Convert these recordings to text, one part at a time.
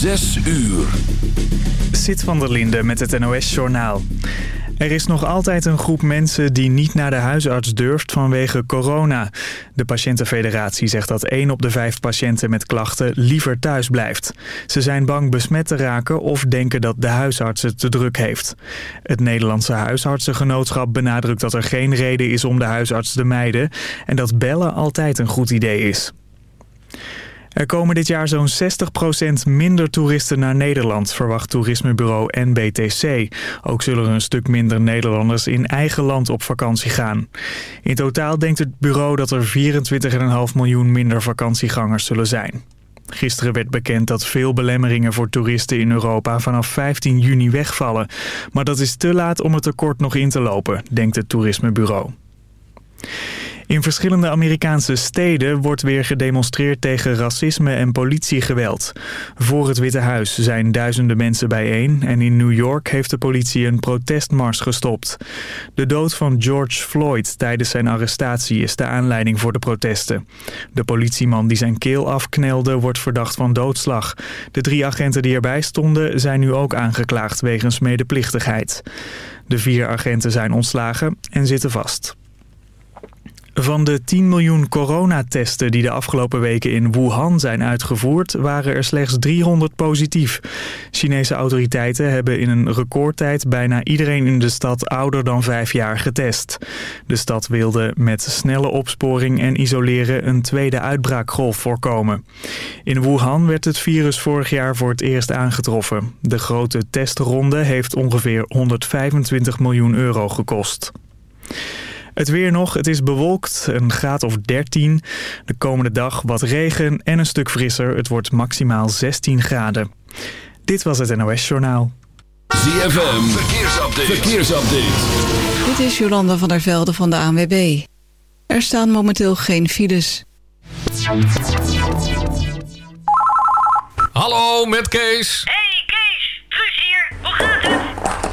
Zes uur. Sit van der Linde met het NOS-journaal. Er is nog altijd een groep mensen die niet naar de huisarts durft vanwege corona. De patiëntenfederatie zegt dat 1 op de 5 patiënten met klachten liever thuis blijft. Ze zijn bang besmet te raken of denken dat de huisarts het te druk heeft. Het Nederlandse huisartsengenootschap benadrukt dat er geen reden is om de huisarts te mijden... en dat bellen altijd een goed idee is. Er komen dit jaar zo'n 60% minder toeristen naar Nederland, verwacht toerismebureau NBTC. Ook zullen er een stuk minder Nederlanders in eigen land op vakantie gaan. In totaal denkt het bureau dat er 24,5 miljoen minder vakantiegangers zullen zijn. Gisteren werd bekend dat veel belemmeringen voor toeristen in Europa vanaf 15 juni wegvallen. Maar dat is te laat om het tekort nog in te lopen, denkt het toerismebureau. In verschillende Amerikaanse steden wordt weer gedemonstreerd tegen racisme en politiegeweld. Voor het Witte Huis zijn duizenden mensen bijeen en in New York heeft de politie een protestmars gestopt. De dood van George Floyd tijdens zijn arrestatie is de aanleiding voor de protesten. De politieman die zijn keel afknelde wordt verdacht van doodslag. De drie agenten die erbij stonden zijn nu ook aangeklaagd wegens medeplichtigheid. De vier agenten zijn ontslagen en zitten vast. Van de 10 miljoen coronatesten die de afgelopen weken in Wuhan zijn uitgevoerd, waren er slechts 300 positief. Chinese autoriteiten hebben in een recordtijd bijna iedereen in de stad ouder dan 5 jaar getest. De stad wilde met snelle opsporing en isoleren een tweede uitbraakgolf voorkomen. In Wuhan werd het virus vorig jaar voor het eerst aangetroffen. De grote testronde heeft ongeveer 125 miljoen euro gekost. Het weer nog, het is bewolkt, een graad of 13. De komende dag wat regen en een stuk frisser. Het wordt maximaal 16 graden. Dit was het NOS Journaal. ZFM, verkeersupdate. verkeersupdate. Dit is Jolanda van der Velde van de ANWB. Er staan momenteel geen files. Hallo, met Kees. Hey Kees, Truus hier. Hoe gaat het?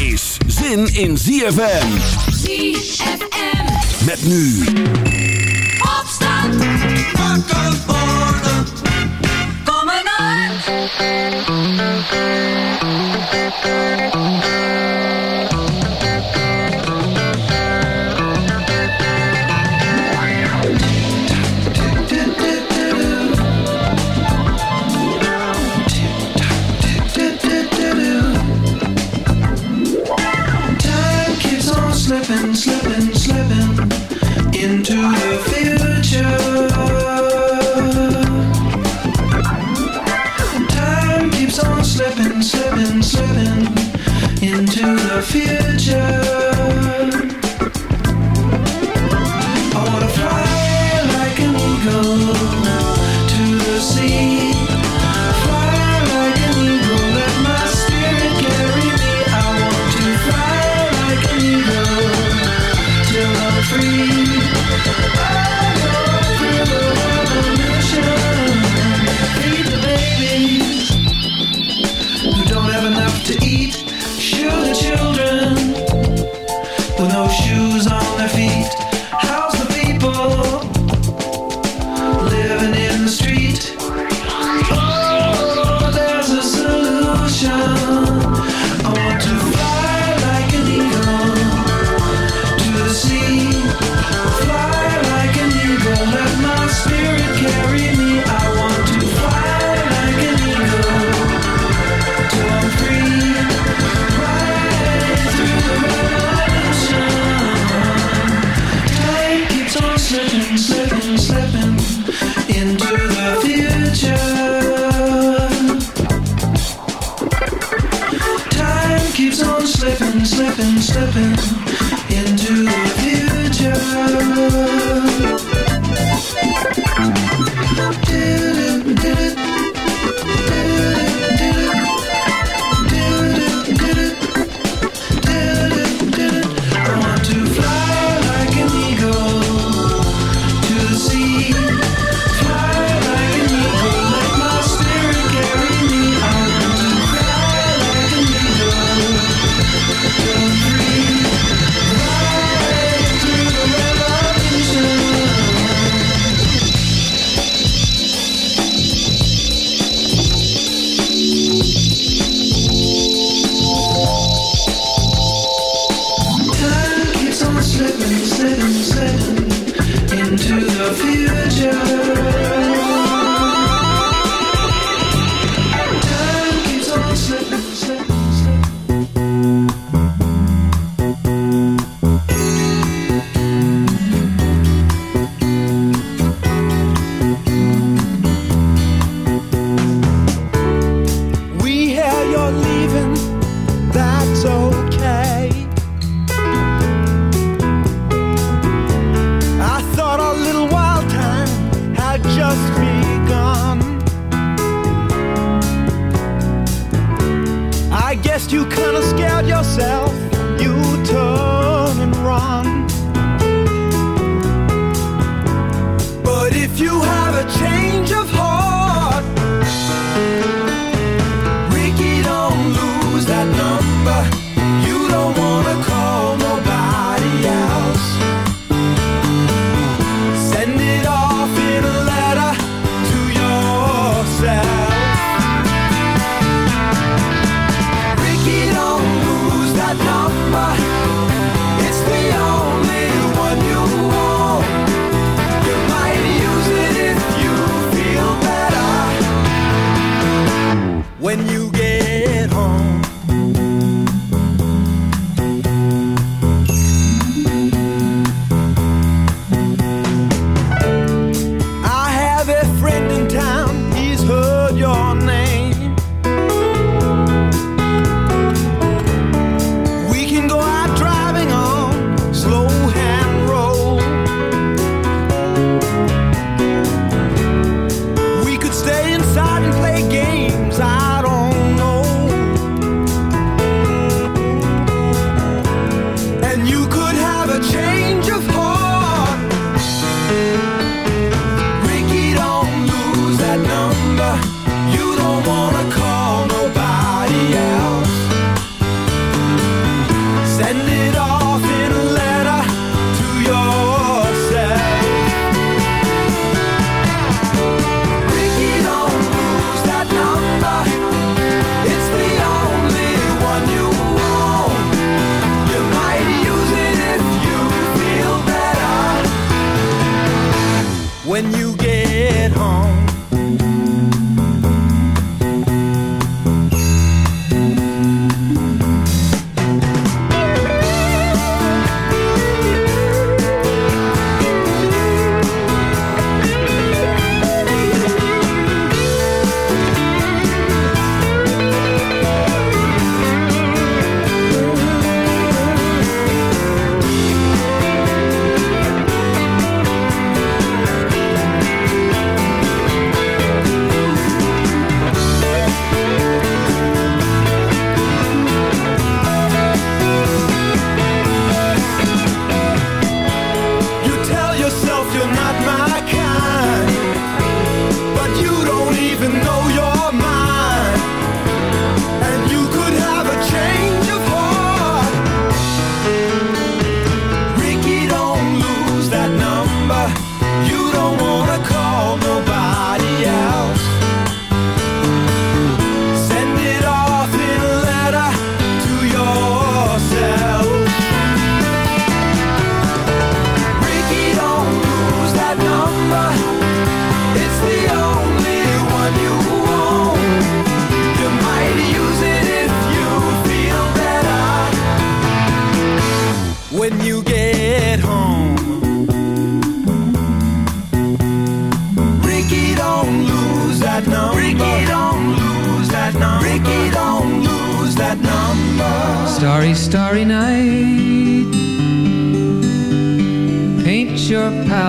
is zin in ZFM. ZFM. Met nu. Opstand. Wakker worden. Kom eruit. Time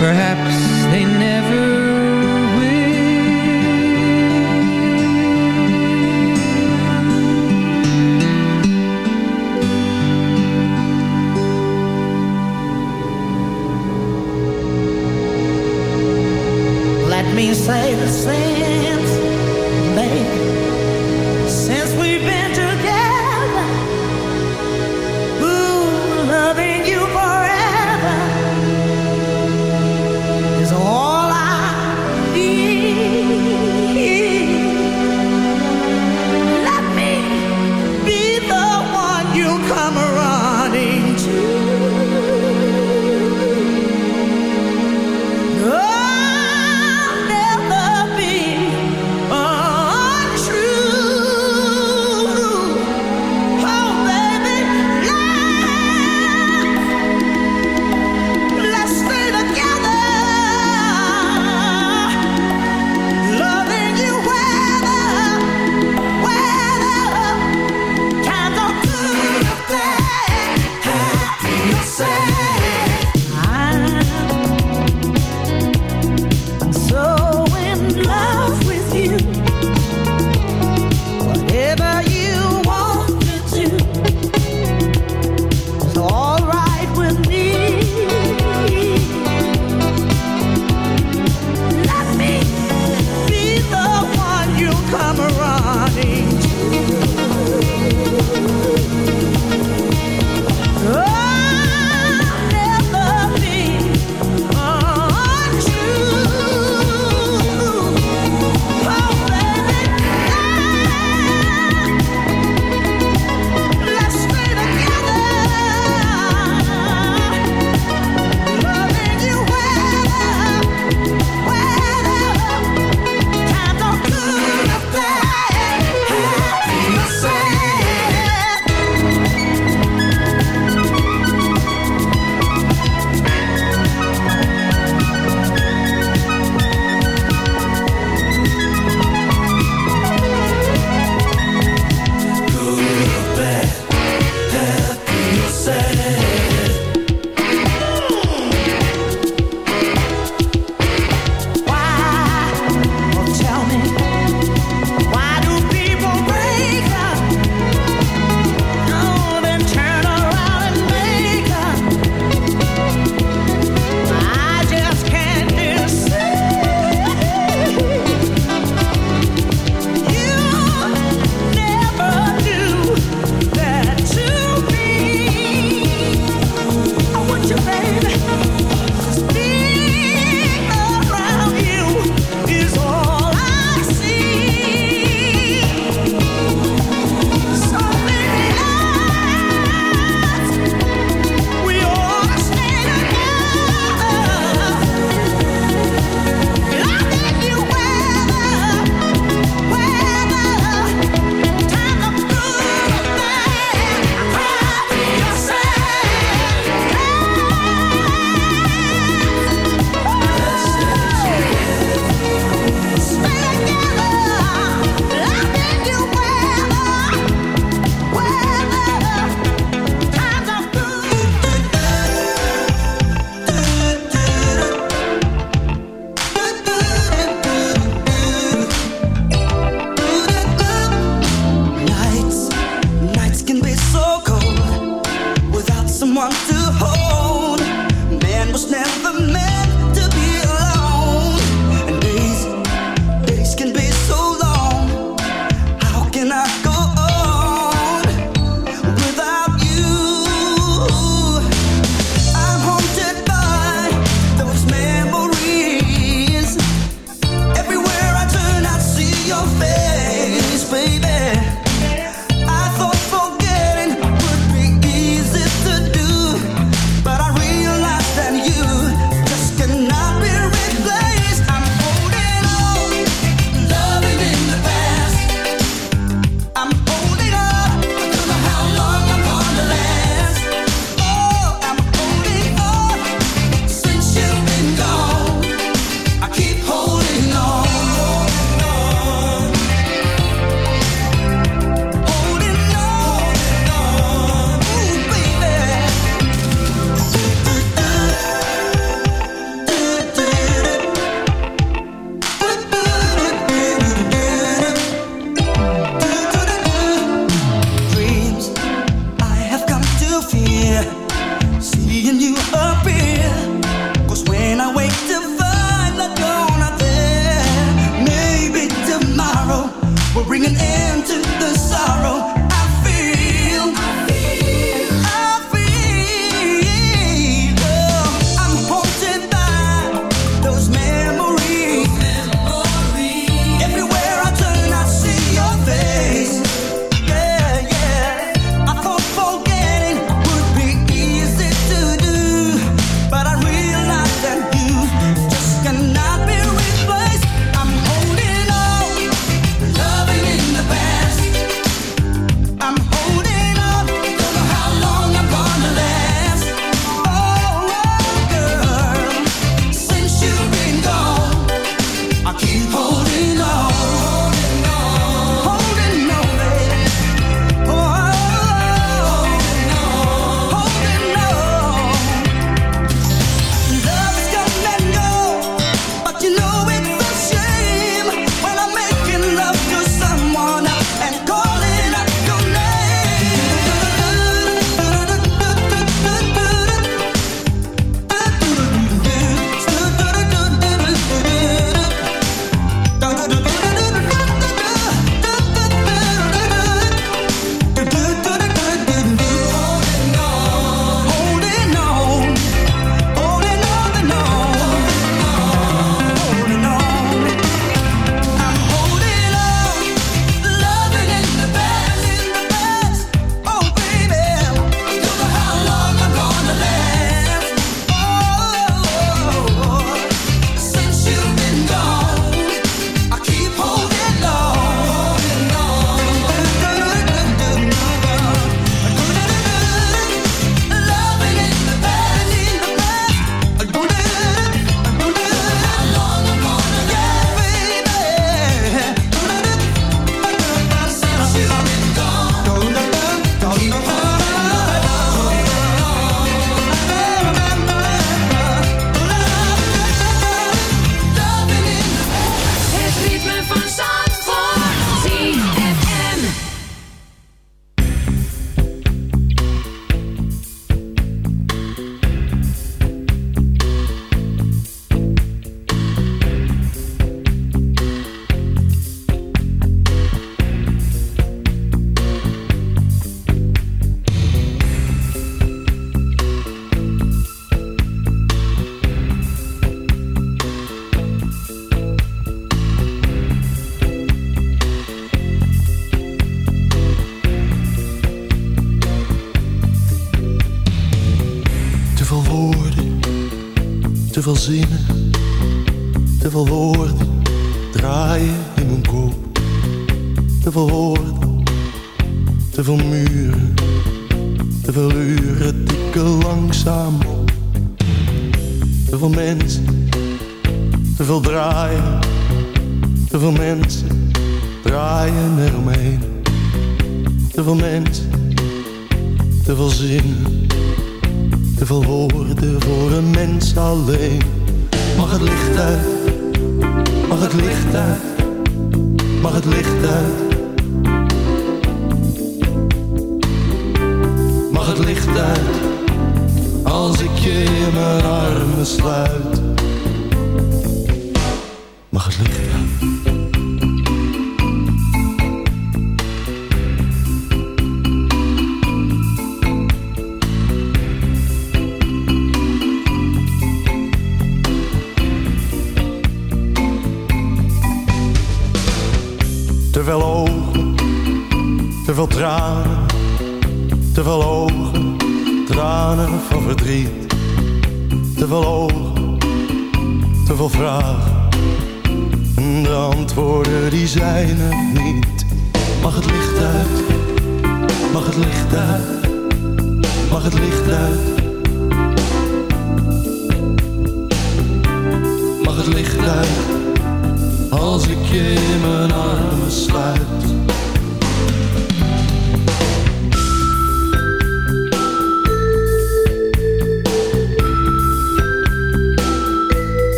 Perhaps they never will. Let me say the since,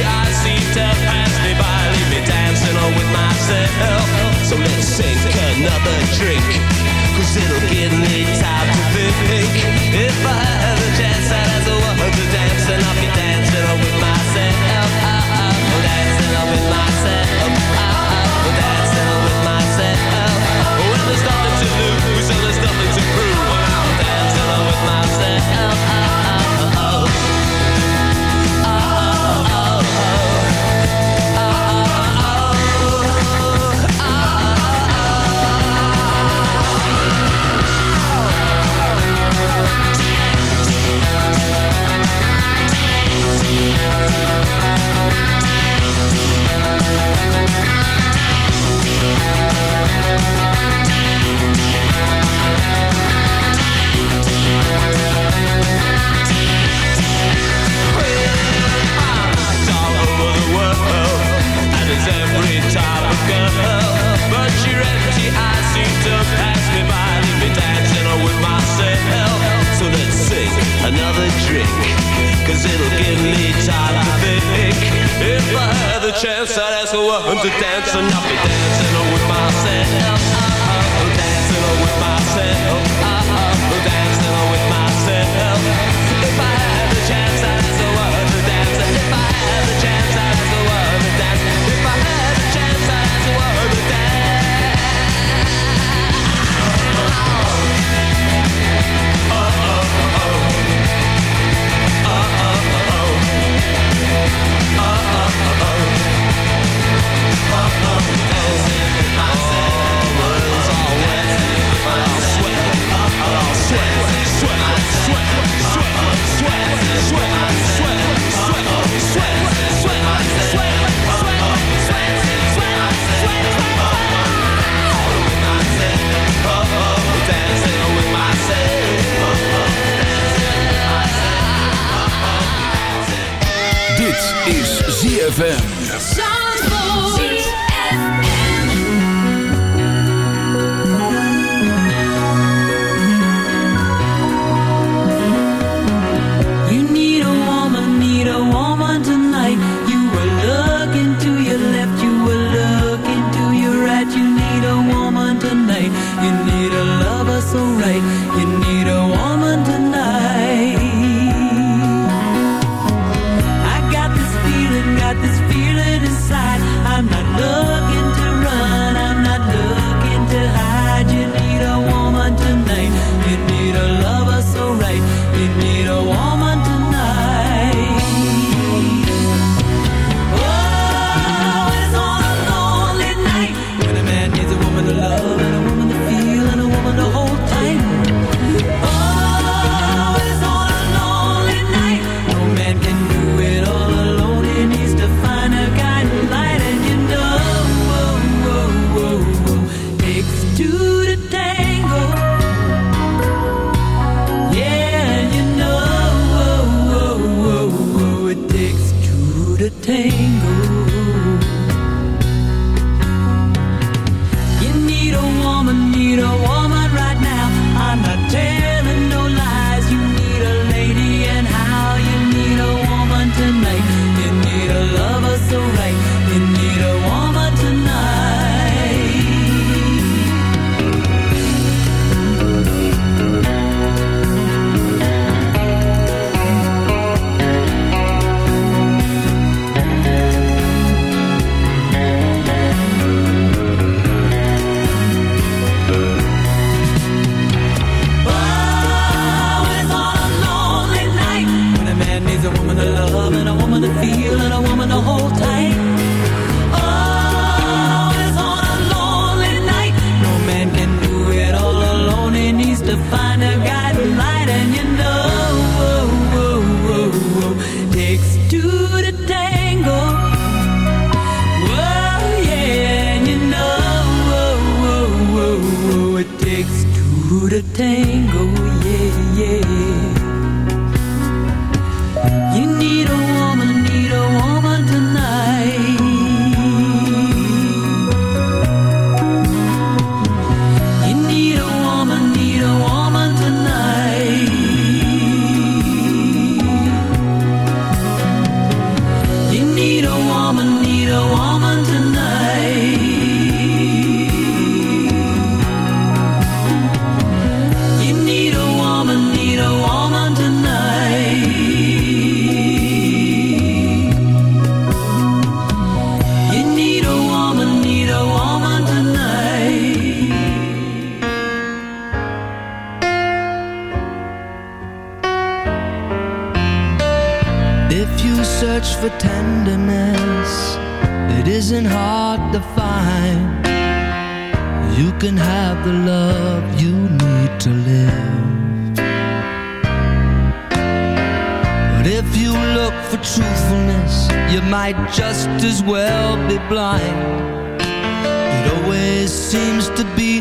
I see, tell pass me by, leave me dancing with myself. So let's sink another drink. love you need to live. But if you look for truthfulness, you might just as well be blind. It always seems to be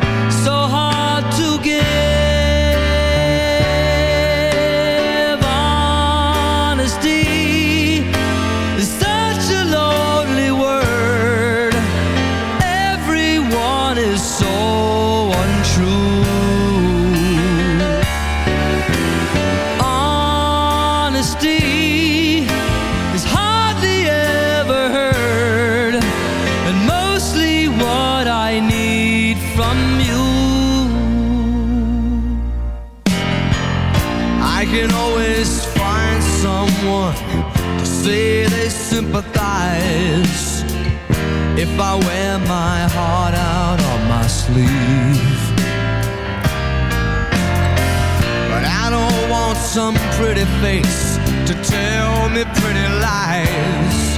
some pretty face to tell me pretty lies.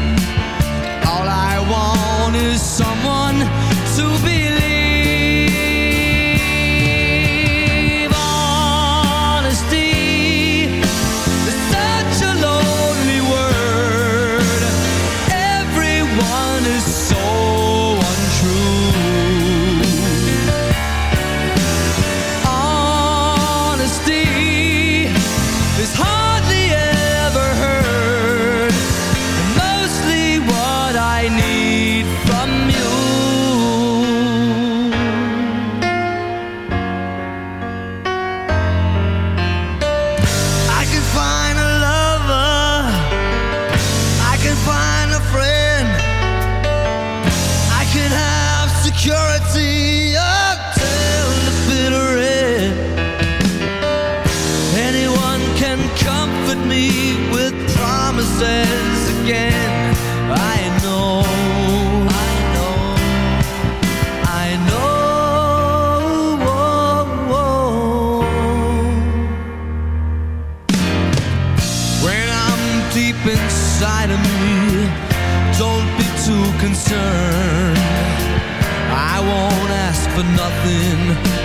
All I want is some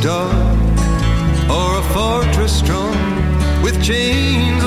dark or a fortress strong with chains.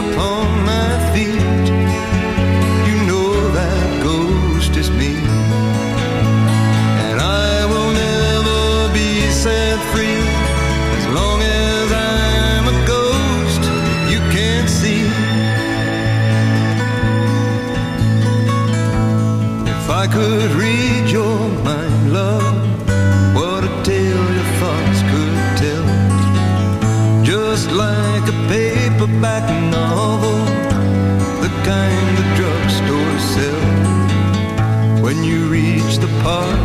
apart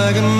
wagon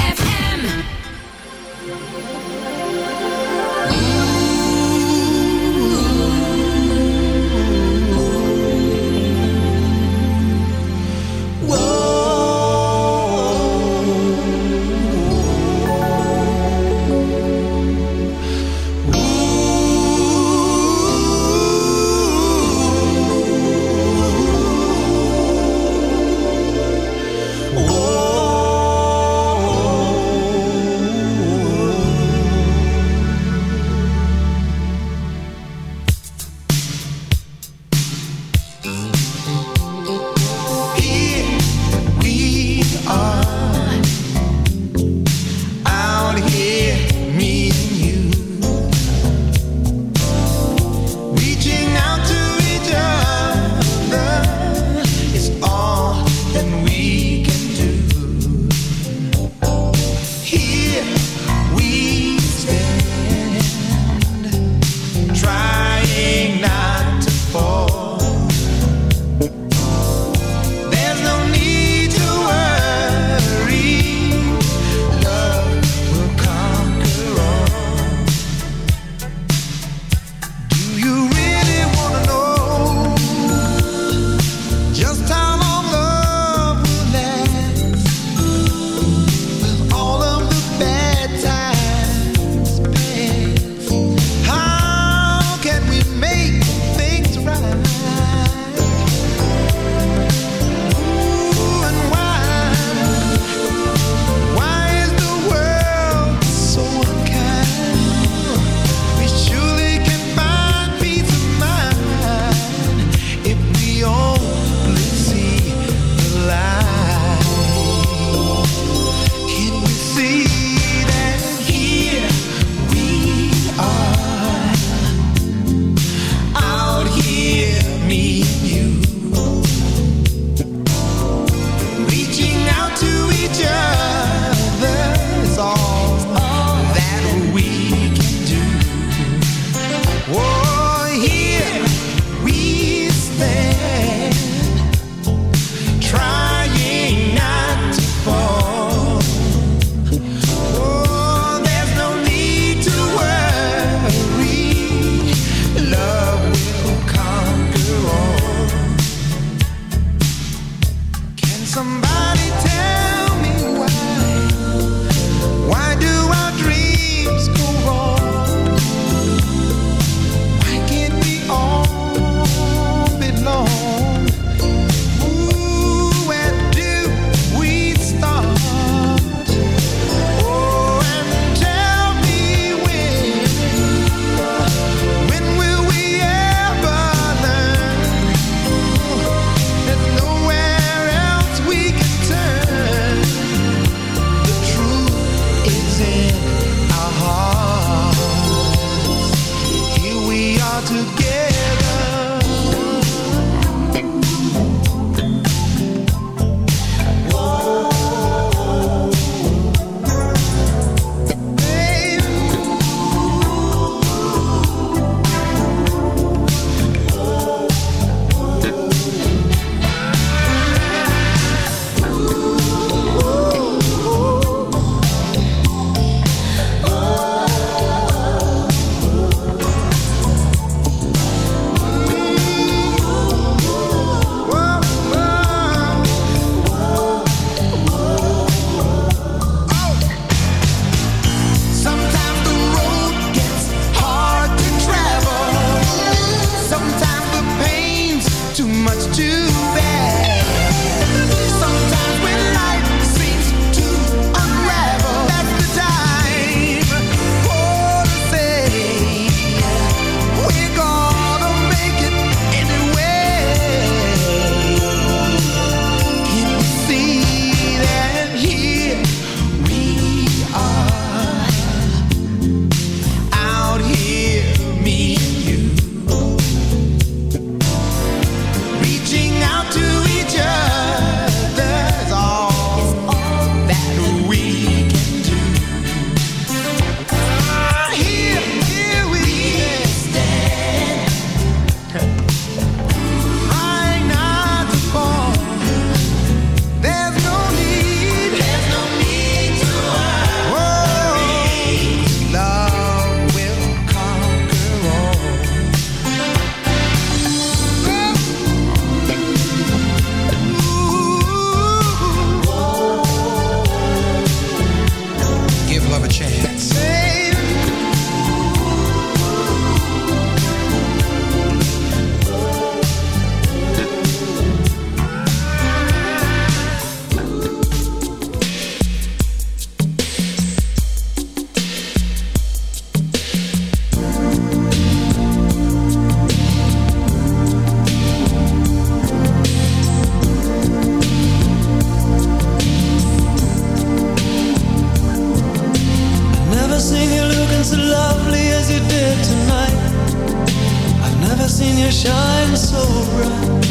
seen you shine so bright.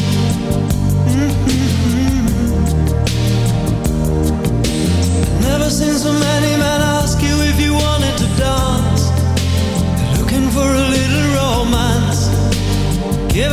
Mm-hmm. Never seen so many men ask you if you wanted to dance. They're looking for a little romance. Give